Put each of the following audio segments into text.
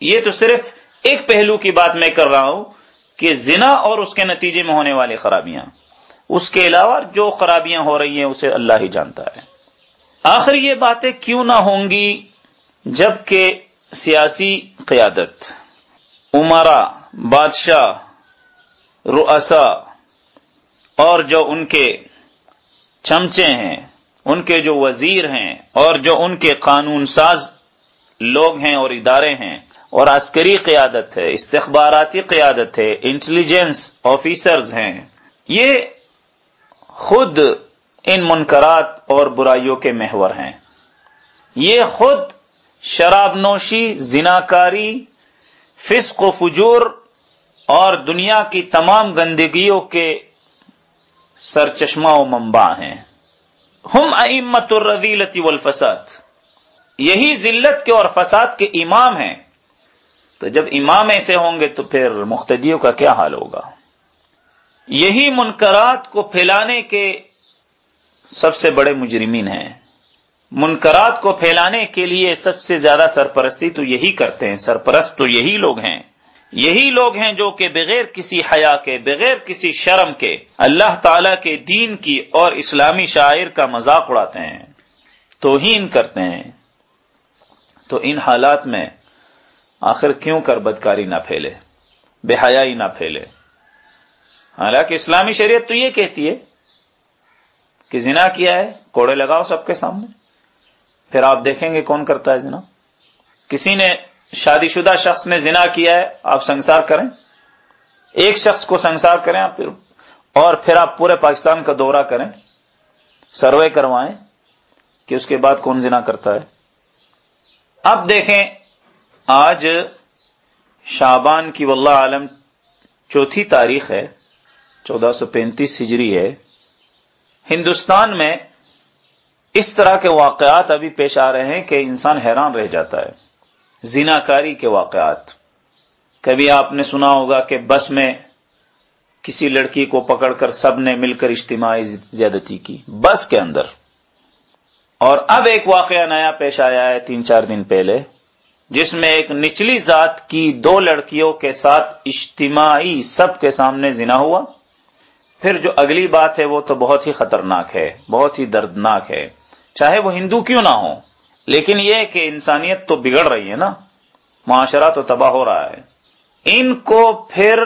یہ تو صرف ایک پہلو کی بات میں کر رہا ہوں کہ زنا اور اس کے نتیجے میں ہونے والی خرابیاں، اس کے علاوہ جو خرابیاں ہو رہی ہیں اسے اللہ ہی جانتا ہے۔ آخر یہ باتیں کیوں نہ ہوں گی جبکہ سیاسی قیادت عمرا بادشاہ رؤسا اور جو ان کے چمچے ہیں، ان کے جو وزیر ہیں اور جو ان کے قانون ساز لوگ ہیں اور ادارے ہیں اور عسکری قیادت ہے، استخباراتی قیادت ہے، انٹیلیجنس آفیسرز ہیں۔ یہ خود ان منکرات اور برائیوں کے محور ہیں۔ یہ خود شراب نوشی، زناکاری، فسق و فجور اور دنیا کی تمام گندگیوں کے سرچشمہ و منبع ہیں۔ ہم ائمت الرضیلتی والفساد، یہی ذلت کے اور فساد کے امام ہیں۔ تو جب امام ایسے ہوں گے تو پھر مختدیوں کا کیا حال ہوگا؟ یہی منکرات کو پھیلانے کے سب سے بڑے مجرمین ہیں۔ منکرات کو پھیلانے کے لیے سب سے زیادہ سرپرستی تو یہی کرتے ہیں۔ سرپرست تو یہی لوگ ہیں۔ یہی لوگ ہیں جو کہ بغیر کسی حیا کے، بغیر کسی شرم کے اللہ تعالی کے دین کی اور اسلامی شاعر کا مذاق اڑاتے ہیں۔ توہین کرتے ہیں۔ تو ان حالات میں آخر کیوں کر بدکاری نہ پھیلے؟ بے حیائی نہ پھیلے۔ حالانکہ اسلامی شریعت تو یہ کہتی ہے کہ زنا کیا ہے، کوڑے لگاؤ سب کے سامنے۔ پھر آپ دیکھیں گے کون کرتا ہے زنا۔ کسی نے شادی شدہ شخص نے زنا کیا ہے، آپ سنسار کریں۔ ایک شخص کو سنسار کریں آپ پھر اور پھر آپ پورے پاکستان کا دورہ کریں۔ سروے کروائیں کہ اس کے بعد کون زنا کرتا ہے۔ اب دیکھیں آج شابان کی واللہ عالم چوتھی تاریخ ہے، چودہ سو پینتیس ہجری ہے۔ ہندوستان میں اس طرح کے واقعات ابھی پیش آ رہے ہیں کہ انسان حیران رہ جاتا ہے۔ زنا کاری کے واقعات۔ کبھی آپ نے سنا ہوگا کہ بس میں کسی لڑکی کو پکڑ کر سب نے مل کر اجتماعی زیادتی کی، بس کے اندر۔ اور اب ایک واقعہ نیا پیش آیا ہے تین چار دن پہلے۔ جس میں ایک نچلی ذات کی دو لڑکیوں کے ساتھ اجتماعی سب کے سامنے زنا ہوا۔ پھر جو اگلی بات ہے وہ تو بہت ہی خطرناک ہے، بہت ہی دردناک ہے۔ چاہے وہ ہندو کیوں نہ ہو لیکن یہ کہ انسانیت تو بگڑ رہی ہے نا۔ معاشرہ تو تباہ ہو رہا ہے۔ ان کو پھر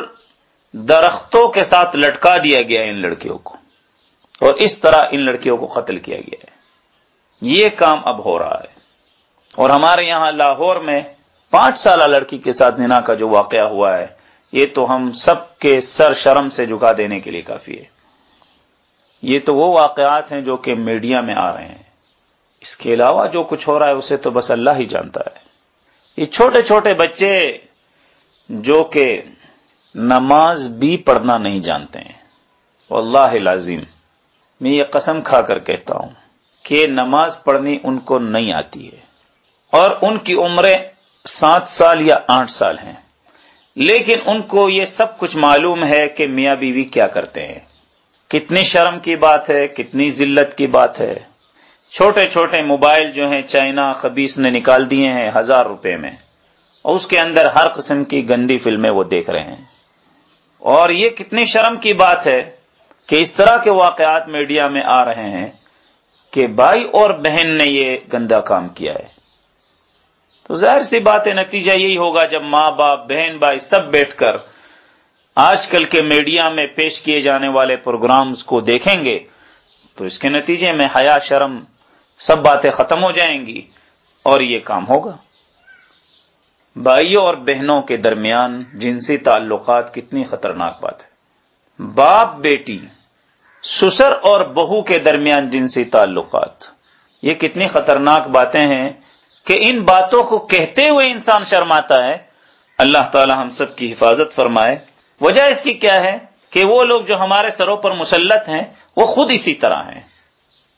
درختوں کے ساتھ لٹکا دیا گیا ان لڑکیوں کو۔ اور اس طرح ان لڑکیوں کو قتل کیا گیا ہے۔ یہ کام اب ہو رہا ہے۔ اور ہمارے یہاں لاہور میں پانچ سالہ لڑکی کے ساتھ ننا کا جو واقعہ ہوا ہے، یہ تو ہم سب کے سر شرم سے جھکا دینے کے لیے کافی ہے۔ یہ تو وہ واقعات ہیں جو کہ میڈیا میں آ رہے ہیں۔ اس کے علاوہ جو کچھ ہو رہا ہے، اسے تو بس اللہ ہی جانتا ہے۔ یہ چھوٹے چھوٹے بچے جو کہ نماز بھی پڑھنا نہیں جانتے ہیں۔ واللہ لازم میں یہ قسم کھا کر کہتا ہوں کہ نماز پڑھنی ان کو نہیں آتی ہے۔ اور ان کی عمریں سات سال یا آٹھ سال ہیں۔ لیکن ان کو یہ سب کچھ معلوم ہے کہ میاں بیوی کیا کرتے ہیں۔ کتنی شرم کی بات ہے، کتنی ذلت کی بات ہے۔ چھوٹے چھوٹے موبائل جو ہیں چائنا خبیص نے نکال دیے ہیں ہزار روپے میں۔ اور اس کے اندر ہر قسم کی گندی فلمیں وہ دیکھ رہے ہیں۔ اور یہ کتنی شرم کی بات ہے کہ اس طرح کے واقعات میڈیا میں آ رہے ہیں کہ بھائی اور بہن نے یہ گندا کام کیا ہے۔ تو ظاہر سی بات ہے، نتیجہ یہی ہوگا جب ماں باپ، بہن بھائی سب بیٹھ کر آج کل کے میڈیا میں پیش کیے جانے والے پروگرامز کو دیکھیں گے، تو اس کے نتیجے میں حیا، شرم سب باتیں ختم ہو جائیں گی اور یہ کام ہوگا۔ بھائیوں اور بہنوں کے درمیان جنسی تعلقات کتنی خطرناک بات ہے۔ باپ، بیٹی، سسر اور بہو کے درمیان جنسی تعلقات، یہ کتنی خطرناک باتیں ہیں۔ کہ ان باتوں کو کہتے ہوئے انسان شرماتا ہے، اللہ تعالی ہم سب کی حفاظت فرمائے۔ وجہ اس کی کیا ہے؟ کہ وہ لوگ جو ہمارے سروں پر مسلط ہیں، وہ خود اسی طرح ہیں۔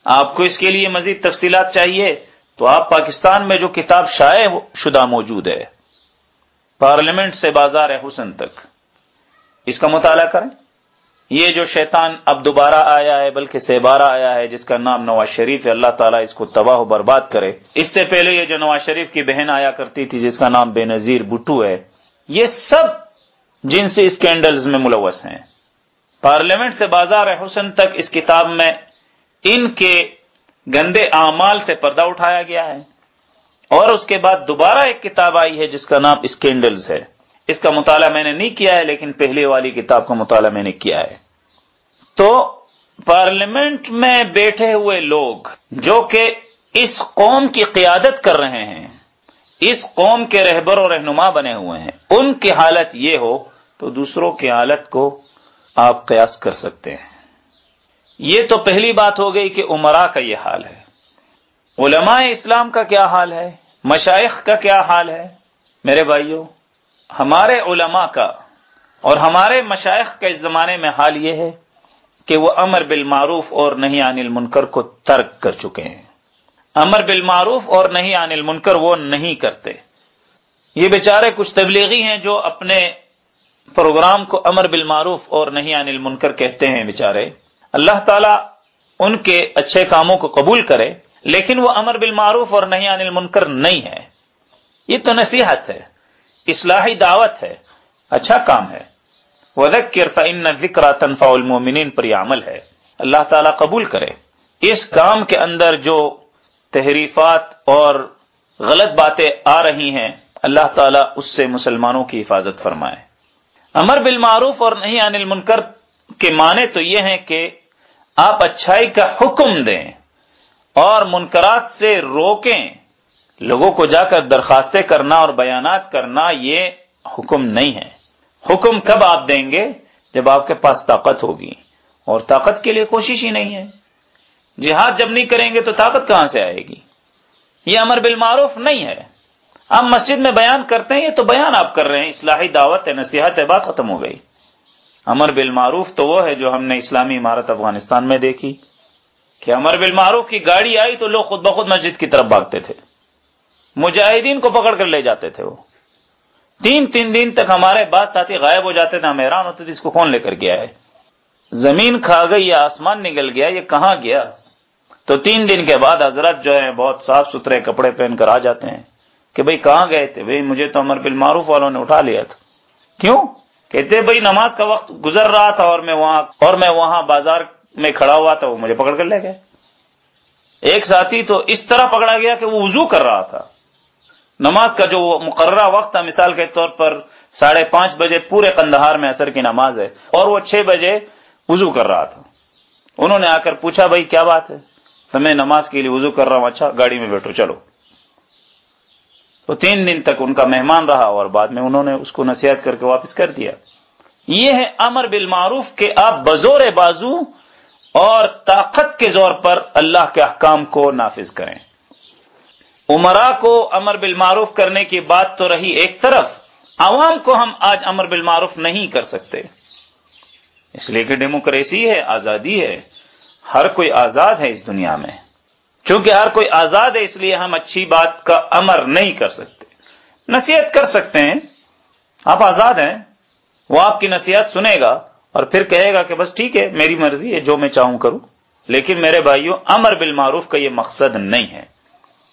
آپ کو اس کے لیے مزید تفصیلات چاہیے۔ تو آپ پاکستان میں جو کتاب شائع شدہ موجود ہے۔ پارلیمنٹ سے بازار حسن تک۔ اس کا مطالعہ کریں۔ یہ جو شیطان اب دوبارہ آیا ہے، بلکہ سیبارہ آیا ہے، جس کا نام نواز شریف ہے، اللہ تعالیٰ اس کو تباہ و برباد کرے۔ اس سے پہلے یہ جو نواز شریف کی بہن آیا کرتی تھی، جس کا نام بے نظیر بٹو ہے، یہ سب جن سے اسکینڈلز میں ملوث ہیں۔ پارلیمنٹ سے بازار حسن تک اس کتاب میں ان کے گندے اعمال سے پردہ اٹھایا گیا ہے۔ اور اس کے بعد دوبارہ ایک کتاب آئی ہے، جس کا نام اسکینڈلز ہے۔ اس کا مطالعہ میں نے نہیں کیا ہے، لیکن پہلی والی کتاب کا مطالعہ میں نے کیا ہے۔ تو پارلیمنٹ میں بیٹھے ہوئے لوگ جو کہ اس قوم کی قیادت کر رہے ہیں، اس قوم کے رہبر و رہنما بنے ہوئے ہیں، ان کی حالت یہ ہو تو دوسروں کی حالت کو آپ قیاس کر سکتے ہیں۔ یہ تو پہلی بات ہو گئی کہ عمرا کا یہ حال ہے۔ علماء اسلام کا کیا حال ہے؟ مشائق کا کیا حال ہے؟ میرے بھائیوں ہمارے علماء کا اور ہمارے مشائق کا اس زمانے میں حال یہ ہے کہ وہ امر بالمعروف اور نہیں عن المنکر کو ترک کر چکے ہیں۔ امر بالمعروف اور نہیں عن المنکر وہ نہیں کرتے۔ یہ بیچارے کچھ تبلیغی ہیں جو اپنے پروگرام کو امر بالمعروف اور نہیں عن المنکر کہتے ہیں بیچارے۔ اللہ تعالیٰ ان کے اچھے کاموں کو قبول کرے، لیکن وہ امر بالمعروف اور نہیں عن المنکر نہیں ہے۔ یہ تو نصیحت ہے۔ اصلاحی دعوت ہے اچھا کام ہے۔ وَذَكِّرْ فَإِنَّ ذِكْرَ تَنْفَعُ الْمُؤْمِنِينَ پر یہ عمل ہے۔ اللہ تعالیٰ قبول کرے۔ اس کام کے اندر جو تحریفات اور غلط باتیں آ رہی ہیں، اللہ تعالیٰ اس سے مسلمانوں کی حفاظت فرمائے۔ امر بالمعروف اور نہیں عن المنکر کے معنی تو یہ ہیں کہ آپ اچھائی کا حکم دیں اور منکرات سے روکیں۔ لوگوں کو جا کر درخواستیں کرنا اور بیانات کرنا یہ حکم نہیں ہے۔ حکم کب آپ دیں گے؟ جب آپ کے پاس طاقت ہوگی۔ اور طاقت کے لیے کوشش ہی نہیں ہے۔ جہاد جب نہیں کریں گے تو طاقت کہاں سے آئے گی؟ یہ امر بالمعروف نہیں ہے۔ آپ مسجد میں بیان کرتے ہیں، یہ تو بیان آپ کر رہے ہیں۔ اصلاحی دعوت ہے، نصیحت ہے، بات ختم ہو گئی۔ امر بالمعروف تو وہ ہے جو ہم نے اسلامی عمارت افغانستان میں دیکھی۔ کہ امر بالمعروف کی گاڑی آئی تو لوگ خود بخود مسجد کی طرف بھاگتے تھے۔ مجاہدین کو پکڑ کر لے جاتے تھے وہ۔ تین تین دن تک ہمارے بعد ساتھی غائب ہو جاتے تھے، ہم حیران ہوتے تھے اس کو کون لے کر گیا ہے۔ زمین کھا گئی یا آسمان نکل گیا، یہ کہاں گیا؟ تو تین دن کے بعد حضرت جو ہے بہت صاف ستھرے کپڑے پہن کر آ جاتے ہیں کہ بھئی کہاں گئے تھے؟ بھئی مجھے تو امر بالمعروف والوں نے اٹھا لیا تھا۔ کیوں؟ کہتے بھئی نماز کا وقت گزر رہا تھا اور میں وہاں، اور میں وہاں بازار میں کھڑا ہوا تھا، وہ مجھے پکڑ کر لے گئے۔ ایک ساتھی تو اس طرح پکڑا گیا کہ وہ وضو کر رہا تھا۔ نماز کا جو مقررہ وقت تھا مثال کے طور پر ساڑھے پانچ بجے پورے کندہار میں اثر کی نماز ہے اور وہ چھ بجے وضو کر رہا تھا۔ انہوں نے آ کر پوچھا، بھائی، کیا بات ہے؟ تو میں نماز کے لیے وضو کر رہا ہوں اچھا گاڑی میں بیٹھو، چلو۔ تو تین دن تک ان کا مہمان رہا اور بعد میں انہوں نے اس کو نصیحت کر کے واپس کر دیا۔ یہ ہے امر بالمعروف کہ آپ بزور بازو اور طاقت کے زور پر اللہ کے احکام کو نافذ کریں۔ عمرا کو امر بالمعروف کرنے کی بات تو رہی ایک طرف، عوام کو ہم آج امر بالمعروف نہیں کر سکتے۔ اس لیے کہ ڈیموکریسی ہے، آزادی ہے۔ ہر کوئی آزاد ہے اس دنیا میں۔ چونکہ ہر کوئی آزاد ہے، اس لیے ہم اچھی بات کا امر نہیں کر سکتے۔ نصیحت کر سکتے ہیں۔ آپ آزاد ہیں۔ وہ آپ کی نصیحت سنے گا اور پھر کہے گا کہ بس ٹھیک ہے، میری مرضی ہے، جو میں چاہوں کروں۔ لیکن میرے بھائیوں، امر بالمعروف کا یہ مقصد نہیں ہے۔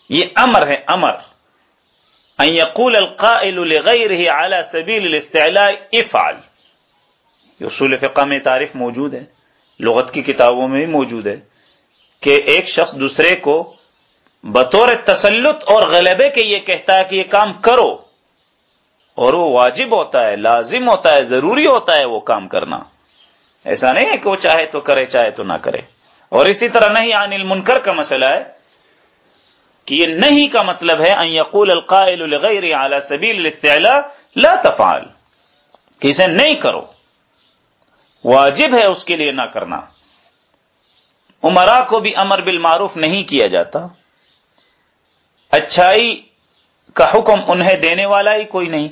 یہ امر ہے، امر۔ ان يقول القائل لغيره على سبيل الاستعلاء افعل۔ اصول فقہ میں تعریف موجود ہے، لغت کی کتابوں میں بھی موجود ہے کہ ایک شخص دوسرے کو بطور تسلط اور غلبے کے یہ کہتا ہے کہ یہ کام کرو، اور وہ واجب ہوتا ہے، لازم ہوتا ہے، ضروری ہوتا ہے وہ کام کرنا۔ ایسا نہیں ہے کہ وہ چاہے تو کرے، چاہے تو نہ کرے۔ اور اسی طرح نہیں، عن المنکر کا مسئلہ ہے۔ کہ یہ نہیں کا مطلب ہے ان یقول القائل لغیر علی سبیل الاستعلاء لا تفعل، کہ اسے نہیں کرو۔ واجب ہے اس کے لیے نہ کرنا۔ عمرا کو بھی امر بالمعروف نہیں کیا جاتا۔ اچھائی کا حکم انہیں دینے والا ہی کوئی نہیں۔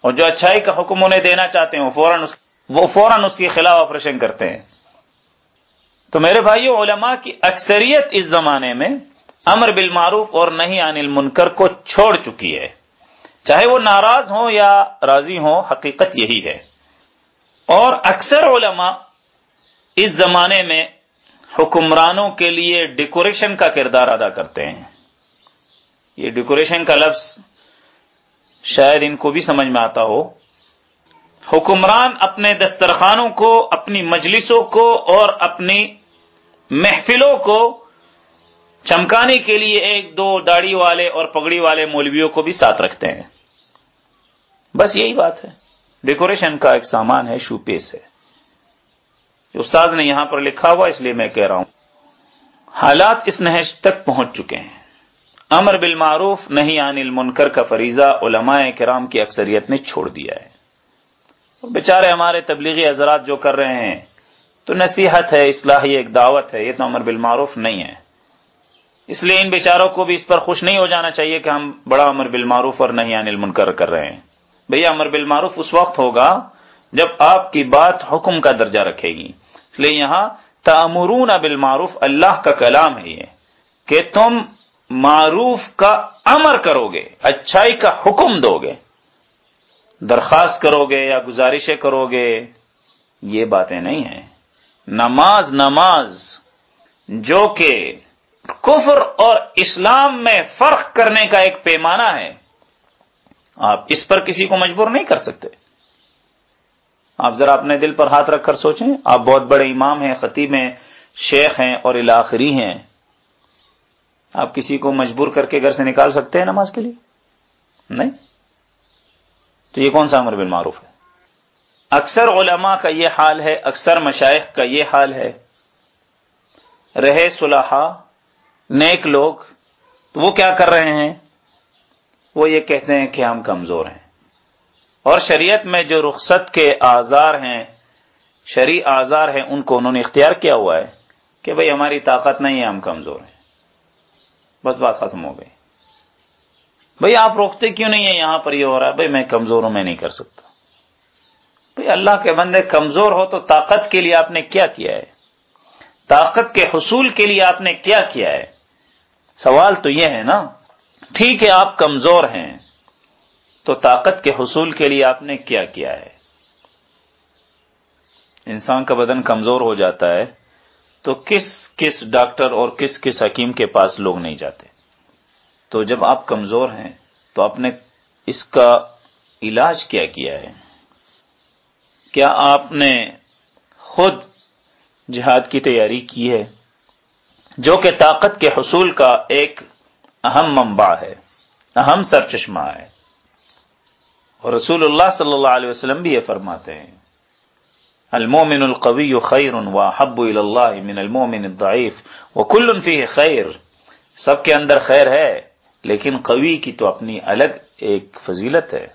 اور جو اچھائی کا حکم انہیں دینا چاہتے ہیں، وہ فوراً وہ فوراً اس کے خلاف آپریشن کرتے ہیں۔ تو میرے بھائیو، علماء کی اکثریت اس زمانے میں امر بالمعروف اور نہیں عن المنکر کو چھوڑ چکی ہے۔ چاہے وہ ناراض ہوں یا راضی ہوں، حقیقت یہی ہے۔ اور اکثر علماء اس زمانے میں حکمرانوں کے لیے ڈیکوریشن کا کردار ادا کرتے ہیں۔ یہ ڈیکوریشن کا لفظ شاید ان کو بھی سمجھ میں آتا ہو۔ حکمران اپنے دسترخانوں کو، اپنی مجلسوں کو اور اپنی محفلوں کو چمکانے کے لیے ایک دو داڑھی والے اور پگڑی والے مولویوں کو بھی ساتھ رکھتے ہیں۔ بس یہی بات ہے۔ ڈیکوریشن کا ایک سامان ہے شو پیس ہے۔ استاد نے یہاں پر لکھا ہوا، اس لیے میں کہہ رہا ہوں۔ حالات اس نہج تک پہنچ چکے ہیں۔ امر بالمعروف نہیں عن المنکر کا فریضہ علماء کرام کی اکثریت نے چھوڑ دیا ہے۔ بیچارے ہمارے تبلیغی حضرات جو کر رہے ہیں، تو نصیحت ہے، اصلاحی ایک دعوت ہے، یہ تو امر بالمعروف نہیں ہے۔ اس لیے ان بیچاروں کو بھی اس پر خوش نہیں ہو جانا چاہیے کہ ہم بڑا امر بالمعروف اور نہیں عن المنکر کر رہے ہیں۔ بھیا، امر بالمعروف اس وقت ہوگا جب آپ کی بات حکم کا درجہ رکھے گی۔ اس لیے یہاں تعمرون بالمعروف، اللہ کا کلام ہے یہ، کہ تم معروف کا امر کرو گے اچھائی کا حکم دو گے درخواست کرو گے یا گزارشیں کرو گے یہ باتیں نہیں ہیں۔ نماز نماز، جو کہ کفر اور اسلام میں فرق کرنے کا ایک پیمانہ ہے۔ آپ اس پر کسی کو مجبور نہیں کر سکتے۔ آپ ذرا اپنے دل پر ہاتھ رکھ کر سوچیں۔ آپ بہت بڑے امام ہیں، خطیب ہیں، شیخ ہیں اور الاخری ہیں۔ آپ کسی کو مجبور کر کے گھر سے نکال سکتے ہیں نماز کے لیے؟ نہیں۔ تو یہ کون سا امر بالمعروف ہے؟ اکثر علماء کا یہ حال ہے، اکثر مشائق کا یہ حال ہے۔ رہے صلاحہ نیک لوگ تو وہ کیا کر رہے ہیں؟ وہ یہ کہتے ہیں کہ ہم کمزور ہیں۔ اور شریعت میں جو رخصت کے آزار ہیں، شریع آزار ہیں، ان کو انہوں نے اختیار کیا ہوا ہے کہ بھئی ہماری طاقت نہیں ہے، ہم کمزور ہیں۔ بس بات ختم ہو گئی۔ بھئی آپ روکتے کیوں نہیں ہیں؟ یہاں پر یہ ہو رہا ہے، بھئی میں کمزور ہوں، میں نہیں کر سکتا۔ بھئی اللہ کے بندے کمزور ہو تو طاقت کے لیے آپ نے کیا کیا ہے؟ طاقت کے حصول کے لیے آپ نے کیا کیا ہے؟ سوال تو یہ ہے نا، ٹھیک ہے آپ کمزور ہیں، تو طاقت کے حصول کے لیے آپ نے کیا کیا ہے؟ انسان کا بدن کمزور ہو جاتا ہے، تو کس کس ڈاکٹر اور کس کس حکیم کے پاس لوگ نہیں جاتے؟ تو جب آپ کمزور ہیں، تو آپ نے اس کا علاج کیا کیا ہے؟ کیا آپ نے خود جہاد کی تیاری کی ہے؟ جو کہ طاقت کے حصول کا ایک اہم منبع ہے، اہم سر چشمہ ہے۔ اور رسول اللہ صلی اللہ علیہ وسلم بھی یہ فرماتے ہیں۔ المومن القوی خیر وحب اللہ من المومن الضعیف وکل فیہ خیر۔ سب کے اندر خیر ہے، لیکن قوی کی تو اپنی الگ ایک فضیلت ہے۔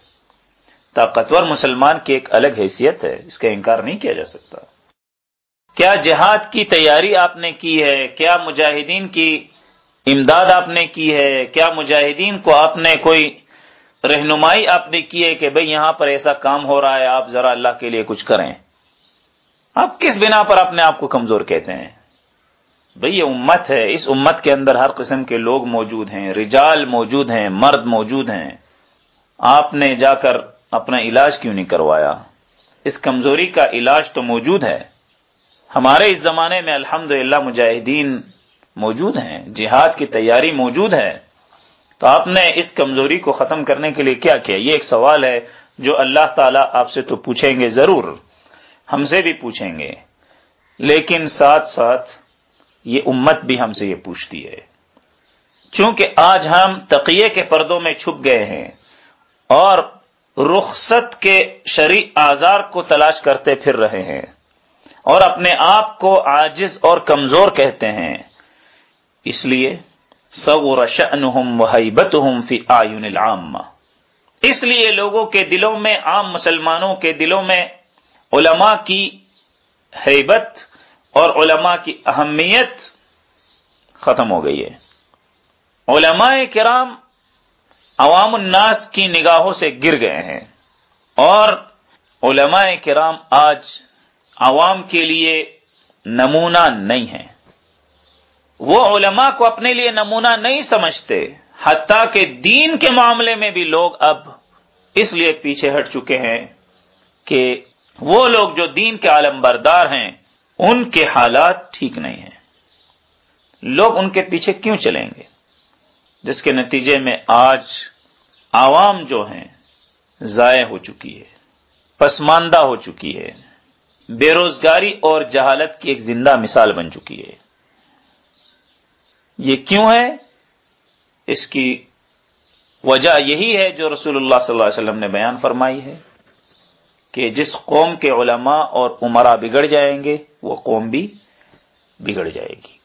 طاقتور مسلمان کی ایک الگ حیثیت ہے، اس کا انکار نہیں کیا جا سکتا۔ کیا جہاد کی تیاری آپ نے کی ہے؟ کیا مجاہدین کی امداد آپ نے کی ہے؟ کیا مجاہدین کو آپ نے کوئی رہنمائی آپ نے کی ہے کہ بھئی یہاں پر ایسا کام ہو رہا ہے، آپ ذرا اللہ کے لیے کچھ کریں؟ آپ کس بنا پر اپنے آپ کو کمزور کہتے ہیں؟ بھئی یہ امت ہے، اس امت کے اندر ہر قسم کے لوگ موجود ہیں، رجال موجود ہیں، مرد موجود ہیں۔ آپ نے جا کر اپنا علاج کیوں نہیں کروایا؟ اس کمزوری کا علاج تو موجود ہے۔ ہمارے اس زمانے میں الحمد مجاہدین موجود ہیں، جہاد کی تیاری موجود ہے۔ تو آپ نے اس کمزوری کو ختم کرنے کے لیے کیا کیا؟ یہ ایک سوال ہے جو اللہ تعالیٰ آپ سے تو پوچھیں گے ضرور، ہم سے بھی پوچھیں گے۔ لیکن ساتھ ساتھ یہ امت بھی ہم سے یہ پوچھتی ہے۔ چونکہ آج ہم تقیے کے پردوں میں چھپ گئے ہیں اور رخصت کے شریع آزار کو تلاش کرتے پھر رہے ہیں۔ اور اپنے آپ کو عاجز اور کمزور کہتے ہیں۔ اس لیے صغر شأنهم وحیبتهم فی آیون العامہ اس لیے لوگوں کے دلوں میں، عام مسلمانوں کے دلوں میں علماء کی حیبت اور علماء کی اہمیت ختم ہو گئی ہے۔ علماء کرام عوام الناس کی نگاہوں سے گر گئے ہیں اور علماء کرام آج عوام کے لیے نمونہ نہیں ہیں وہ علماء کو اپنے لیے نمونہ نہیں سمجھتے، حتیٰ کہ دین کے معاملے میں بھی لوگ اب اس لیے پیچھے ہٹ چکے ہیں کہ وہ لوگ جو دین کے عالم بردار ہیں، ان کے حالات ٹھیک نہیں ہیں۔ لوگ ان کے پیچھے کیوں چلیں گے؟ جس کے نتیجے میں آج عوام جو ہیں، ضائع ہو چکی ہے، پسماندہ ہو چکی ہے۔ بے روزگاری اور جہالت کی ایک زندہ مثال بن چکی ہے۔ یہ کیوں ہے؟ اس کی وجہ یہی ہے جو رسول اللہ صلی اللہ علیہ وسلم نے بیان فرمائی ہے کہ جس قوم کے علماء اور عمرہ بگڑ جائیں گے، وہ قوم بھی بگڑ جائے گی۔